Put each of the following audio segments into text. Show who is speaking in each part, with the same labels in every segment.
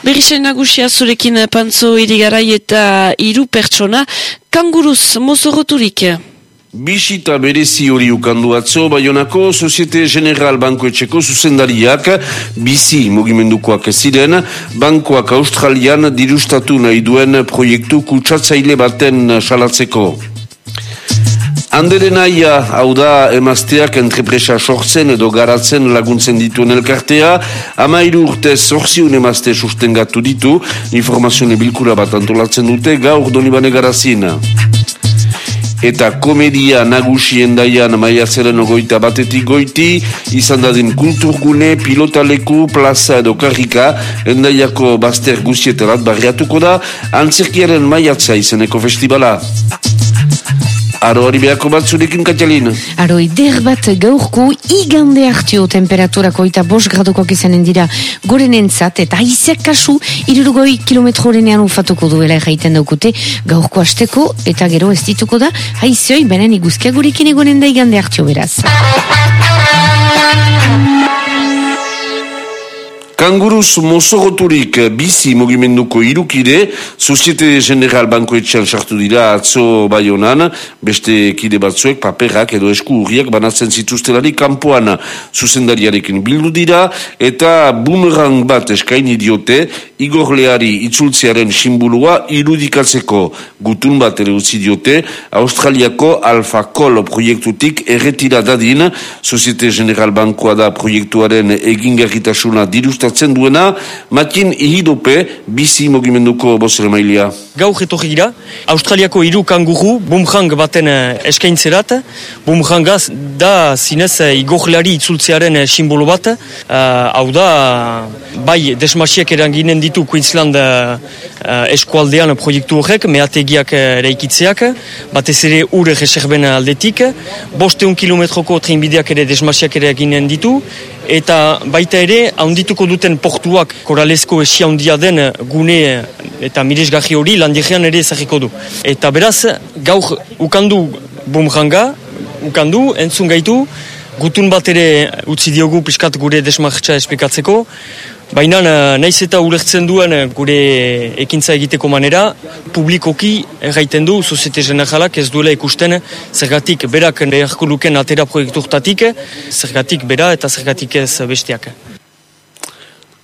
Speaker 1: Berrizain nagusia zurekin pantzo irigarai eta hiru pertsona, kanguruz mozoroturik.
Speaker 2: Bisita berezi hori ukandu atzo, Bayonako Societe General Bankoetxeko zuzendariak bizi mugimendukoak ziren, bankoak australian dirustatu nahi duen proiektu kutsatzaile baten salatzeko. Andere naia, hau da, emazteak entrepresa sortzen edo garatzen laguntzen dituen elkartea, amairu urte zorziun emazte sustengatu ditu, informazioen bilkura bat antolatzen dute, gaur donibane garazin. Eta komedia nagusien daian maiatzeren ogoita batetik goiti, izan dadin kulturgune, pilotaleku, plaza edo karrika, endaiako bazter guzieterat barriatuko da, antzerkiaren maiatza izeneko festivala. Aro hori behako bat zurekin, Katalin?
Speaker 3: Aro ider bat gaurko igande hartio temperaturako eta bos gradokoak izanen dira goren entzat eta aizek kasu irurgoi kilometro horenean ufatuko duela erraiten daukute gaurko asteko eta gero ez dituko da haizioi benen iguzkia gurekin egonen da igande hartio beraz.
Speaker 2: Kanguruz mozoroturik bizi mugimenduko irukide, Societe General Bankoetxean sartu dira atzo baionan, beste kide batzuek paperak edo esku hurriak banatzen zituztelari kanpoan zuzendariarekin bildu dira, eta bumerang bat eskaini diote, igorleari itzultzearen simbulua irudikatzeko gutun bat ere utzi diote, Australiako Alfa Col proiektutik erretira dadin, Societe General Bankoa da proiektuaren egingarritasuna dirustat sustatzen duena, matin ihidope bizi mogimenduko bozere mailia.
Speaker 4: Gaur etorri gira, Australiako hiru kanguru bumrang baten eh, eskaintzerat, bumrangaz da zinez eh, igorleari itzultzearen eh, simbolo bat, hau da, bai desmasiak eranginen ditu Queensland eskualdean proiektu horrek, meategiak eraikitzeak, batez ere ure reserben aldetik, bosteun kilometroko trinbideak ere desmasiak eraginen ditu, eta baita ere, haundituko duten portuak koralesko esia handia den gune eta miresgarri hori landigean ere ezagiko du. Eta beraz, gaur ukandu bumranga, ukandu, entzun gaitu, gutun bat ere utzi diogu piskat gure desmartza esplikatzeko, Baina naiz eta ulertzen duen gure ekintza egiteko manera, publikoki erraiten du, Soziete Generalak ez duela ikusten zergatik berak beharko luken atera proiekturtatik, zergatik bera eta zergatik ez besteak.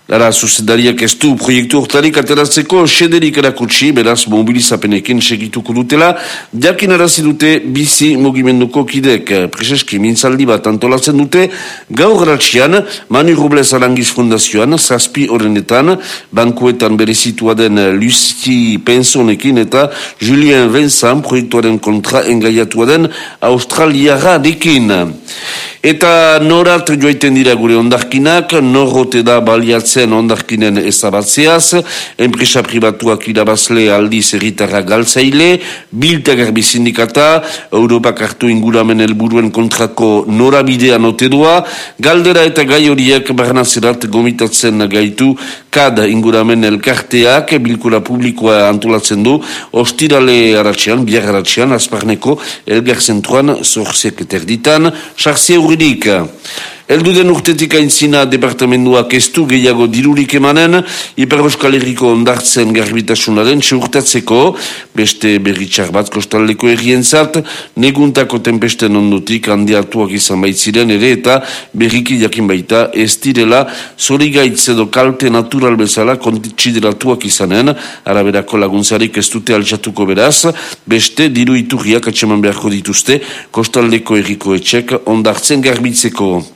Speaker 2: Lara, zuzendariak ez du proiektu hortarik ateratzeko sederik erakutsi, beraz mobilizapenekin segituko dutela, jakin arazi dute bizi mugimenduko kidek. Prezeski mintzaldi bat antolatzen dute, gaur ratxian, Manu Robles Arangiz Fundazioan, zazpi horrenetan, bankuetan berezitua den Lucy Pensonekin eta Julien Vincent proiektuaren kontra engaiatua den Australiara dekin. Eta norat joaiten dira gure ondarkinak, norrote da baliatzen ondarkinen ezabatzeaz, enpresa pribatuak irabazle aldiz erritarra galtzaile, bilta garbi sindikata, Europak hartu inguramen helburuen kontrako norabidean otedua, galdera eta gai horiek barnazerat gomitatzen gaitu, kad inguramen elkarteak, bilkura publikoa antolatzen du, ostirale haratxean, biar haratxean, azparneko, elgar zentruan, zorziak eterditan, sartzea juridik. Eldu den urtetik aintzina departamentuak ez du gehiago dirurik emanen, Iper Euskal Herriko ondartzen garbitasunaren seurtatzeko, beste berritxar bat kostaldeko errientzat, neguntako tempesten ondutik handiatuak izan baitziren ere eta berriki jakin baita ez direla zorigaitz edo kalte natural bezala kontitsideratuak izanen, araberako laguntzarik ez dute altxatuko beraz, beste diru iturriak atxeman beharko dituzte kostaldeko erriko etxek ondartzen garbitzeko.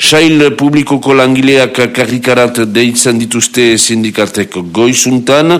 Speaker 2: Sail publikoko langileak karrikarat deitzen dituzte sindikatek goizuntan.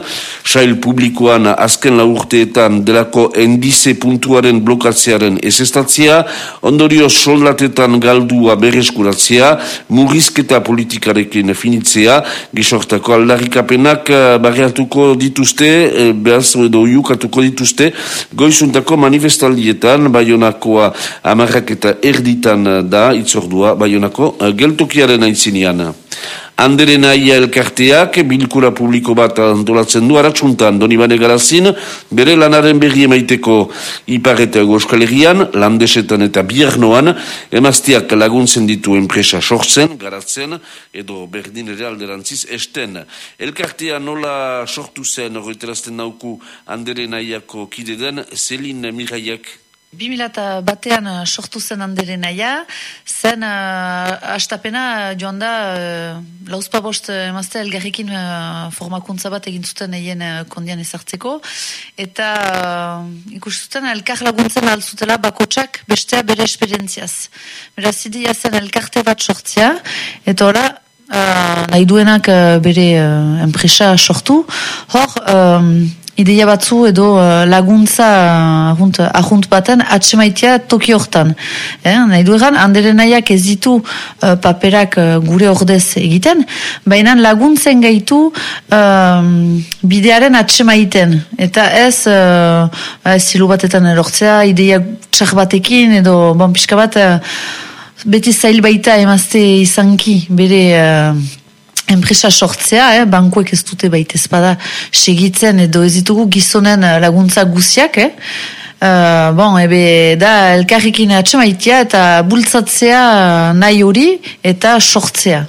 Speaker 2: Sail publikoan azken laurteetan delako endize puntuaren blokatzearen ezestatzea, ondorio soldatetan galdua bereskuratzea, murrizketa politikarekin finitzea, gisortako aldarrikapenak barriatuko dituzte, eh, behaz edo iukatuko dituzte, goizuntako manifestaldietan, baionakoa amarrak eta erditan da, itzordua, baionako geltokiaren aintzinean. Anderen aia elkarteak bilkura publiko bat antolatzen du aratsuntan Donibane Garazin bere lanaren berri emaiteko ipar eta Euskal landesetan eta biernoan emaztiak laguntzen ditu enpresa sortzen, garatzen edo berdin ere alderantziz esten. Elkartea nola sortu zen horretarazten nauku Anderen aiako kide den Selin Miraiak
Speaker 5: 2000 batean uh, sortu zen handeren naia, zen uh, astapena joan da uh, lauzpa bost emazte elgarrikin uh, formakuntza bat egin zuten egin uh, kondian ezartzeko, eta uh, ikustuten elkar laguntzen alzutela bakotsak bestea bere esperientziaz. Beraz, idia zen elkarte bat sortzea, eta ora, uh, nahi duenak uh, bere uh, enpresa sortu, hor, um, ideia batzu edo uh, laguntza ahunt, ahunt baten atsemaitia toki hortan. Eh, nahi du egan, handere nahiak ez ditu uh, paperak uh, gure ordez egiten, baina laguntzen gaitu um, bidearen atsemaiten. Eta ez, uh, zilu batetan erortzea, ideia txar batekin edo bon, pixka bat uh, beti zail baita emazte izanki bere enpresa sortzea, eh, bankuek ez dute baita ezpada segitzen edo ez ditugu gizonen eh, laguntza guziak, eh? Uh, bon, ebe, da, elkarrikin atxemaitia eta bultzatzea nahi hori eta sortzea.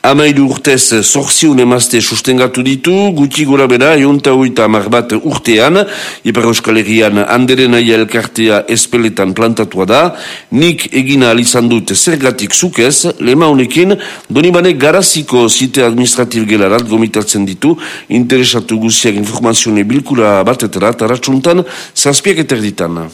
Speaker 2: Amairu urtez zorziun emazte sustengatu ditu, guti gura bera, eunta oita amar bat urtean, Ipar Euskal Herrian handeren aia elkartea espeletan plantatua da, nik egina alizan dut zergatik zukez, lema honekin, donibane garaziko zite administrativ gelarat gomitatzen ditu, interesatu guziak informazione bilkura batetara, taratsuntan, zazpiak eterditan.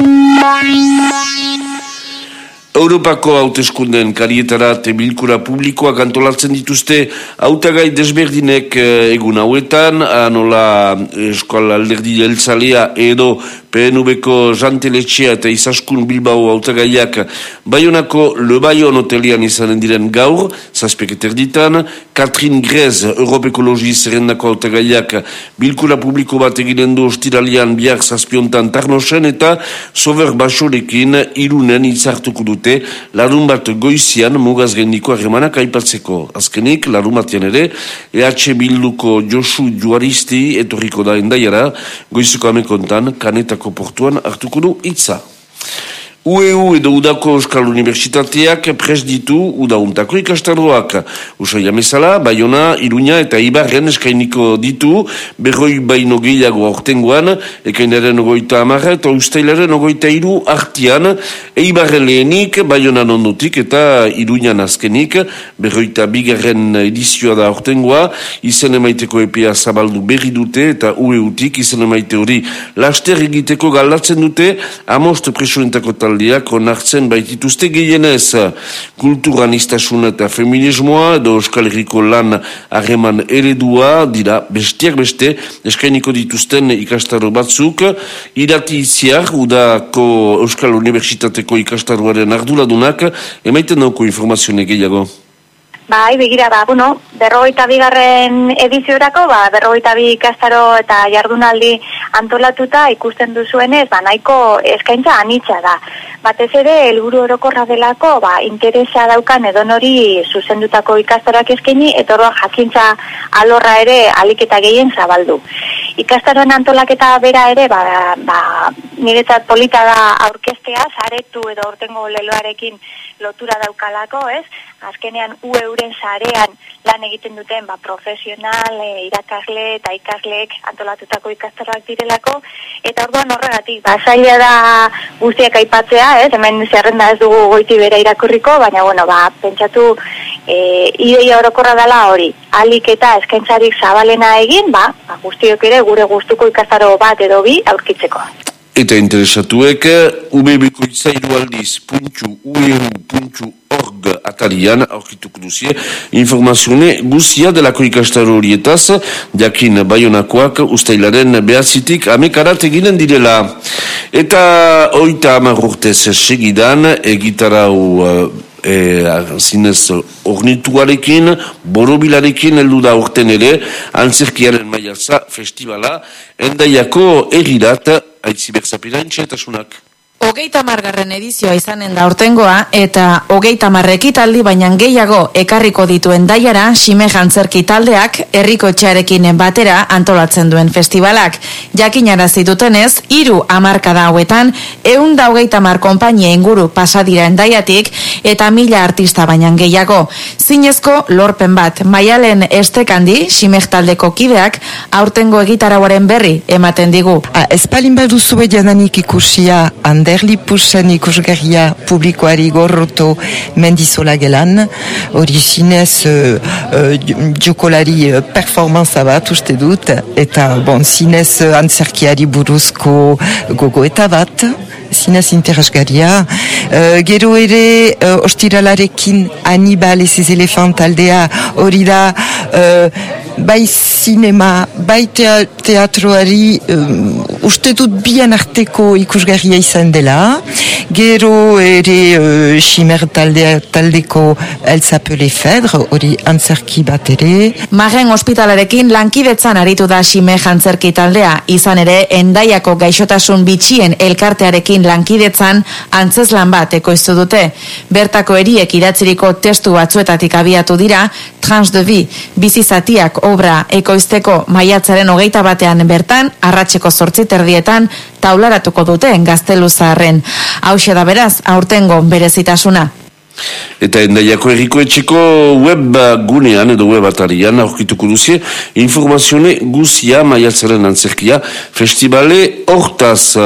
Speaker 2: Europako hauteskunden karietara bilkura publikoak antolatzen dituzte hautagai desberdinek eh, egun hauetan, anola eskola alderdi eltzalea edo PNV-ko janteletxea eta izaskun Bilbao autagaiak Bayonako Le Bayon hotelian izanen diren gaur, zazpeketer ditan, Katrin Grez, Europe Ekologi zerrendako autagaiak bilkura publiko bat eginen du ostiralian biak zazpiontan tarnosen eta sober basorekin irunen izartuko dute larun bat goizian mugaz gendiko arremanak aipatzeko. Azkenik, larun batean ere, EH Bilduko Josu Juaristi etorriko da endaiara, goizuko amekontan, kanetako portuan hartuko du itza. UEU edo Udako Euskal Universitateak pres ditu Udauntako ikastaroak. Usa jamezala, Bayona, Iruña eta Ibarren eskainiko ditu, berroi baino gehiago aurtengoan, ekainaren ogoita amarra eta ustailaren ogoita iru artian, Eibarren lehenik, Bayona nondutik eta Iruñan azkenik, berroita bigarren edizioa da aurtengoa, izen emaiteko epea zabaldu berri dute eta UEU-tik izen emaite hori laster egiteko galdatzen dute, amost presuentako tal taldeak onartzen baitituzte gehienez kulturan istasuna eta feminismoa edo Euskal Herriko lan harreman eredua dira bestiak beste eskainiko dituzten ikastaro batzuk irati itziar udako Euskal Universitateko ikastaroaren arduradunak emaiten dauko informazio gehiago.
Speaker 6: Bai, begira da, bueno, berrogeita bigarren ediziorako, ba, berrogeita bi ikastaro eta jardunaldi antolatuta ikusten duzuenez, ba, nahiko eskaintza anitza da. Batez ere, helburu orokorra delako, ba, interesa daukan edonori zuzendutako ikastaroak eskaini, eta jakintza alorra ere aliketa gehien zabaldu. Ikastaroen antolaketa bera ere, ba, ba, niretzat polita da aurkestea, zaretu edo ortengo leloarekin lotura daukalako, ez? Azkenean, UE euren sarean lan egiten duten ba, profesional, e, irakasle eta ikasleek antolatutako ikastaroak direlako, eta orduan horregatik, ba, zaila da guztiak aipatzea, ez, hemen zerrenda ez dugu goiti bera irakurriko, baina, bueno, ba, pentsatu, e, ideia orokorra dela hori, alik eta eskaintzarik zabalena egin, ba, ba guztiok ere gure gustuko ikastaro bat edo bi aurkitzeko.
Speaker 2: Eta interesatuek, ubebeko izairu aldiz, puntxu, ueru, puntxu, org, atalian, aurkituko duzie, informazione guzia delako ikastaro horietaz, jakin bayonakoak ustailaren behazitik amekarat eginen direla. Eta oita amagurtez segidan, egitarau e, zinez ornituarekin, borobilarekin heldu da urten ere, antzerkiaren maiatza festivala, endaiako erirat, Aitzi berzapira, entxetasunak.
Speaker 7: Hogeita margarren edizioa izanen da ortengoa eta hogeita marrekitaldi baina gehiago ekarriko dituen daiara sime jantzerki taldeak herriko etxearekin batera antolatzen duen festivalak. Jakinara zitutenez, hiru amarka da hauetan, eun da hogeita mar kompainia inguru pasadira endaiatik eta mila artista baina gehiago. Zinezko lorpen bat, maialen estekandi, sime taldeko kideak, aurtengo egitarauaren berri ematen digu.
Speaker 8: Ah, Espalin baduzu jadanik ikusia anderlipusen ikusgarria publikoari gorroto mendizola gelan, hori zinez uh, jokolari uh, performanza bat uste dut, eta bon, zinez antzerkiari buruzko gogoeta bat, zinez interesgaria. Uh, gero ere, uh, ostiralarekin Anibal ez ez elefant aldea hori da uh, bai sinema, bai tea, teatroari um, uste dut bian arteko ikusgarria izan dela. Gero ere uh, Chimer taldea, taldeko Elzapele Fedre, hori antzerki bat ere.
Speaker 7: Magen ospitalarekin lankidetzan aritu da Xime jantzerki taldea, izan ere endaiako gaixotasun bitxien elkartearekin lankidetzan antzeslan bat ekoiztu dute. Bertako eriek idatziriko testu batzuetatik abiatu dira, trans de bi, bizizatiak obra ekoizteko maiatzaren hogeita batean bertan, arratseko zortzit erdietan, taularatuko dute gaztelu zaharren. Hau da beraz, aurtengo berezitasuna.
Speaker 2: Eta endaiako erriko etxeko web gunean edo web atarian aurkituko duzie informazione guzia maiatzaren antzerkia festivale hortaz